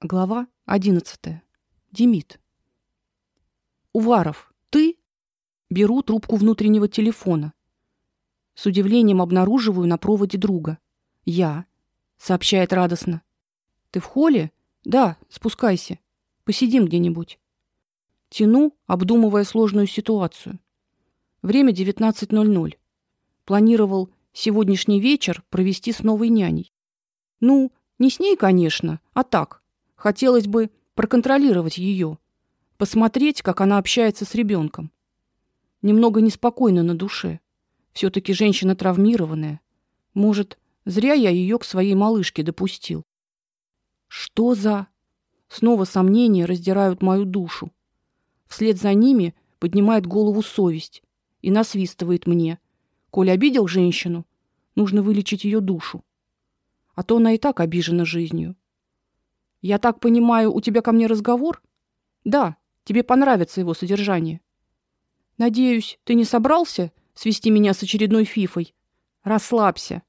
Глава 11. Демид. Уваров, ты? Беру трубку внутреннего телефона. С удивлением обнаруживаю на проводе друга. Я, сообщает радостно. Ты в холле? Да, спускайся. Посидим где-нибудь. Тяну, обдумывая сложную ситуацию. Время 19:00. Планировал сегодняшний вечер провести с новой няней. Ну, не с ней, конечно, а так Хотелось бы проконтролировать ее, посмотреть, как она общается с ребенком. Немного неспокойно на душе. все таки женщина травмированная. Может, зря я ее к своей малышке допустил. Что за Снова сомнения раздирают мою душу. Вслед за ними поднимает голову совесть и насвистывает мне: "Коль обидел женщину, нужно вылечить ее душу. А то она и так обижена жизнью". Я так понимаю, у тебя ко мне разговор? Да, тебе понравится его содержание. Надеюсь, ты не собрался свести меня с очередной фифой. Расслабься.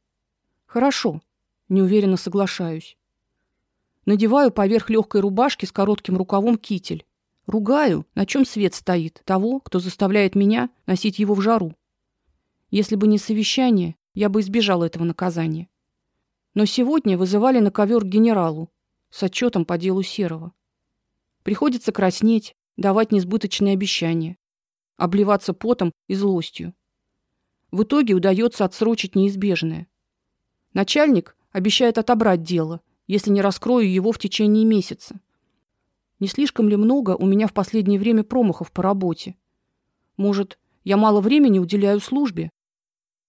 Хорошо, неуверенно соглашаюсь. Надеваю поверх легкой рубашки с коротким рукавом китель. Ругаю, на чем свет стоит, того, кто заставляет меня носить его в жару. Если бы не совещание, я бы избежал этого наказания. Но сегодня вызывали на ковер генералу, с отчетом по делу Серого. Приходится краснеть, давать несбыточные обещания, обливаться потом и злостью. В итоге удается отсрочить неизбежное. Начальник обещает отобрать дело, если не раскрою его в течение месяца. Не слишком ли много у меня в последнее время промахов по работе? Может, я мало времени уделяю службе?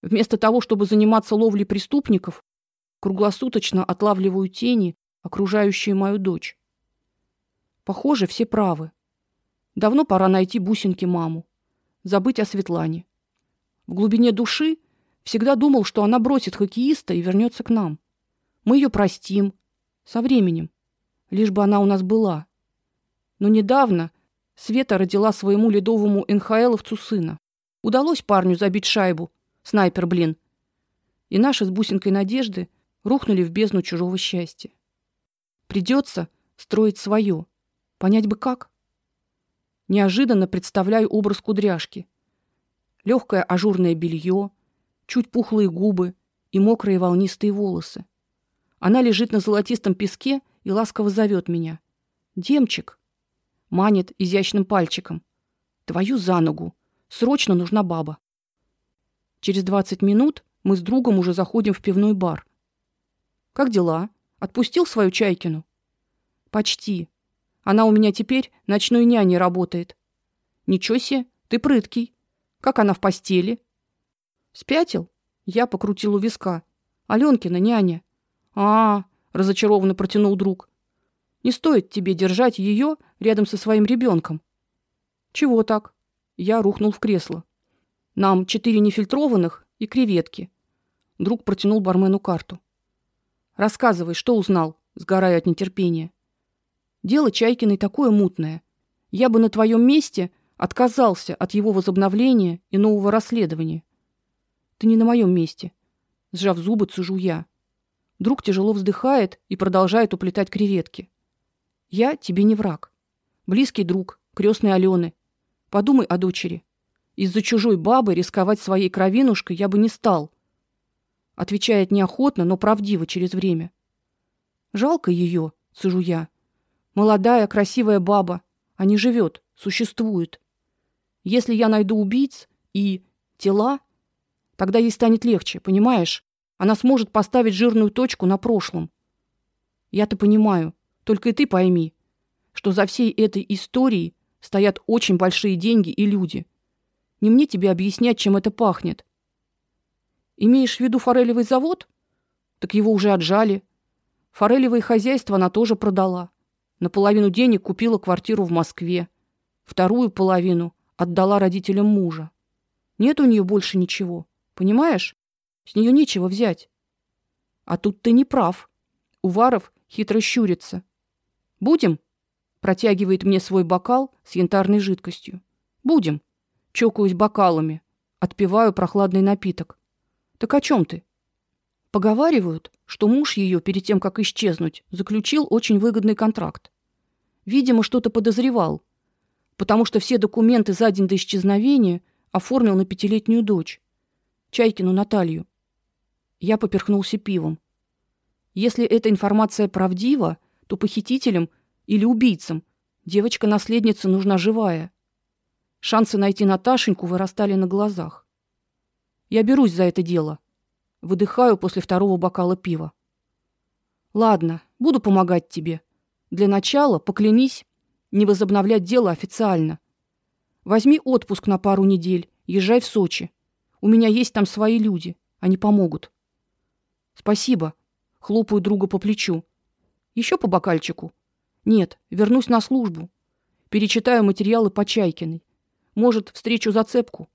Вместо того, чтобы заниматься ловлей преступников, круглосуточно отлавливаю тени окружающие мою дочь. Похоже, все правы. Давно пора найти бусинки маму, забыть о Светлане. В глубине души всегда думал, что она бросит хоккеиста и вернется к нам. Мы ее простим со временем, лишь бы она у нас была. Но недавно Света родила своему ледовому НХЛовцу сына. Удалось парню забить шайбу. Снайпер, блин. И наши с бусинкой надежды рухнули в бездну чужого счастья. Придется строить свое. Понять бы как. Неожиданно представляю образ кудряшки. Легкое ажурное белье, чуть пухлые губы и мокрые волнистые волосы. Она лежит на золотистом песке и ласково зовет меня. Демчик манит изящным пальчиком. Твою за ногу. Срочно нужна баба. Через двадцать минут мы с другом уже заходим в пивной бар. Как дела? Отпустил свою Чайкину? Почти. Она у меня теперь ночной няней работает. Ничего себе, ты прыткий. Как она в постели? Спятил? Я покрутил у виска. Алёнкина няня. А, -а разочарованно протянул друг. Не стоит тебе держать ее рядом со своим ребенком. Чего так? Я рухнул в кресло. Нам четыре нефильтрованных и креветки. Друг протянул бармену карту. Рассказывай, что узнал, сгорая от нетерпения. Дело Чайкиной такое мутное. Я бы на твоем месте отказался от его возобновления и нового расследования. Ты не на моем месте, сжав зубы, цежу я. Друг тяжело вздыхает и продолжает уплетать креветки. Я тебе не враг. Близкий друг, крестный Алены. Подумай о дочери. Из-за чужой бабы рисковать своей кровинушкой я бы не стал отвечает неохотно, но правдиво через время. Жалко ее, цежу я. Молодая, красивая баба, а не живет, существует. Если я найду убийц и тела, тогда ей станет легче, понимаешь? Она сможет поставить жирную точку на прошлом. Я-то понимаю, только и ты пойми, что за всей этой историей стоят очень большие деньги и люди. Не мне тебе объяснять, чем это пахнет. Имеешь в виду форелевый завод? Так его уже отжали. Форелевое хозяйство она тоже продала. На половину денег купила квартиру в Москве, вторую половину отдала родителям мужа. Нет у нее больше ничего. Понимаешь? С нее нечего взять. А тут ты не прав. Уваров хитро щурится. Будем? Протягивает мне свой бокал с янтарной жидкостью. Будем. Чокаюсь бокалами, отпиваю прохладный напиток. Так о чем ты? Поговаривают, что муж ее перед тем, как исчезнуть, заключил очень выгодный контракт. Видимо, что-то подозревал, потому что все документы за день до исчезновения оформил на пятилетнюю дочь, Чайкину Наталью. Я поперхнулся пивом. Если эта информация правдива, то похитителям или убийцам девочка-наследница нужна живая. Шансы найти Наташеньку вырастали на глазах. Я берусь за это дело. Выдыхаю после второго бокала пива. Ладно, буду помогать тебе. Для начала поклянись не возобновлять дело официально. Возьми отпуск на пару недель, езжай в Сочи. У меня есть там свои люди, они помогут. Спасибо. Хлопаю друга по плечу. Еще по бокальчику. Нет, вернусь на службу. Перечитаю материалы по Чайкиной. Может, встречу зацепку.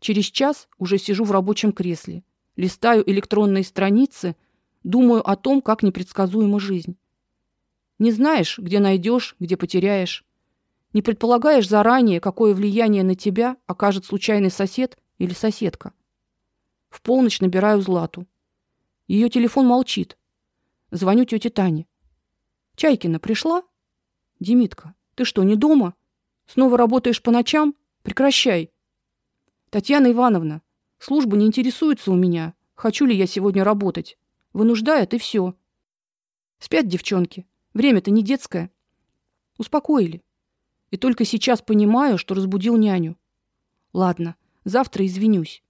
Через час уже сижу в рабочем кресле, листаю электронные страницы, думаю о том, как непредсказуема жизнь. Не знаешь, где найдешь, где потеряешь. Не предполагаешь заранее, какое влияние на тебя окажет случайный сосед или соседка. В полночь набираю Злату. Ее телефон молчит. Звоню тете Тане. Чайкина пришла? Демитка, ты что, не дома? Снова работаешь по ночам? Прекращай. Татьяна Ивановна, служба не интересуется у меня, хочу ли я сегодня работать. Вынуждает и все. Спят девчонки. Время-то не детское. Успокоили. И только сейчас понимаю, что разбудил няню. Ладно, завтра извинюсь.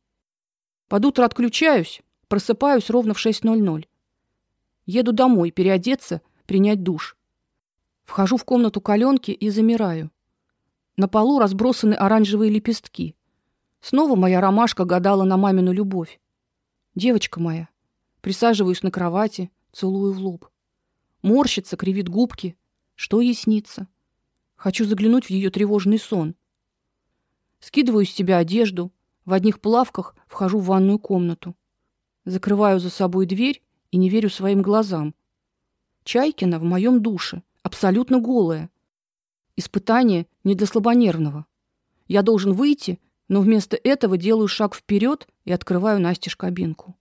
Под утро отключаюсь, просыпаюсь ровно в 6:00. Еду домой переодеться, принять душ. Вхожу в комнату Калёнки и замираю. На полу разбросаны оранжевые лепестки. Снова моя ромашка гадала на мамину любовь. Девочка моя. Присаживаюсь на кровати, целую в лоб. Морщится, кривит губки. Что ей снится? Хочу заглянуть в ее тревожный сон. Скидываю с себя одежду, в одних плавках вхожу в ванную комнату. Закрываю за собой дверь и не верю своим глазам. Чайкина в моем душе, абсолютно голая. Испытание не для слабонервного. Я должен выйти но вместо этого делаю шаг вперед и открываю настежь кабинку.